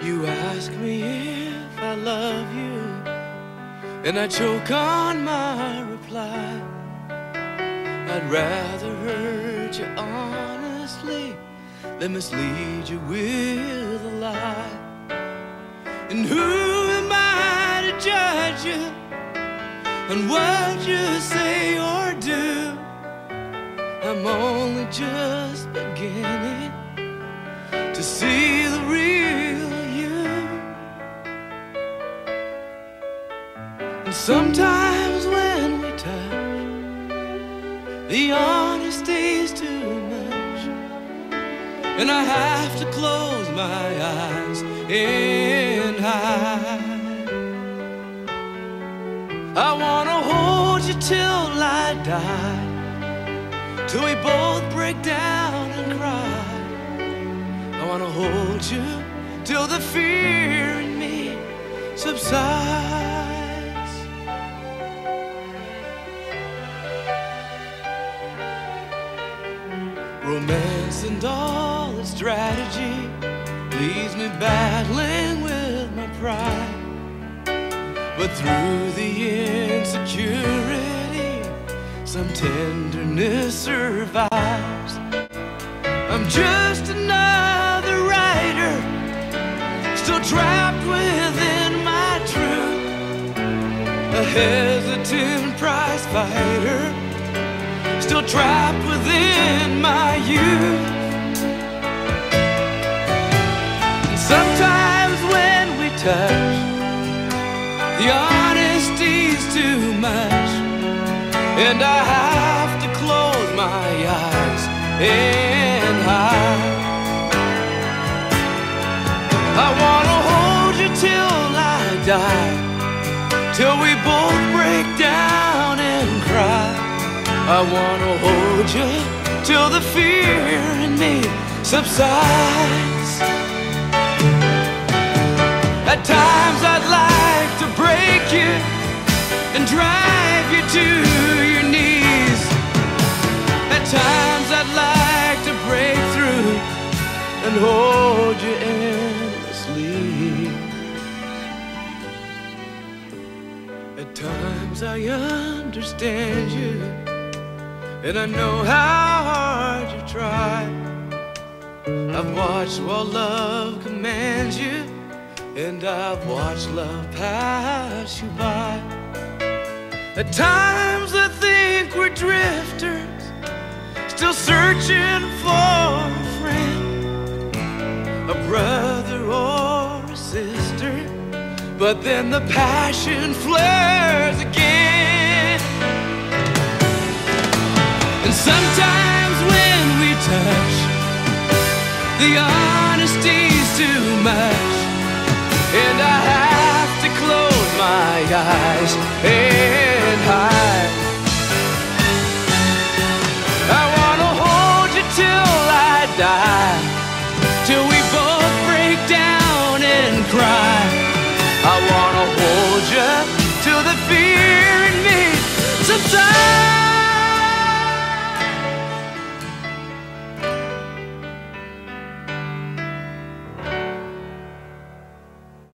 You ask me if I love you, and I choke on my reply. I'd rather hurt you honestly than mislead you with a lie. And who am I to judge you on what you say or do? I'm only just beginning to see the real And sometimes when we touch, the honesty's too much, and I have to close my eyes and hide. I wanna hold you till I die, till we both break down and cry. I wanna hold you till the fear Romance and all its strategy leaves me battling with my pride. But through the insecurity, some tenderness survives. I'm just another writer, still trapped within my truth. A hesitant prize fighter, still trapped within my youth. And sometimes when we touch, the honesty's too much, and I have to close my eyes and hide. I wanna hold you till I die, till we both break down. I wanna hold you till the fear in me subsides. At times I'd like to break you and drive you to your knees. At times I'd like to break through and hold you endlessly. At times I understand you, and I know how hard you try. I've watched while love commands you, and I've watched love pass you by. At times I think we're drifters, still searching for a friend, a brother or a sister. But then the passion flares again. And sometimes when we touch, the honesty's too much. And I have to close my eyes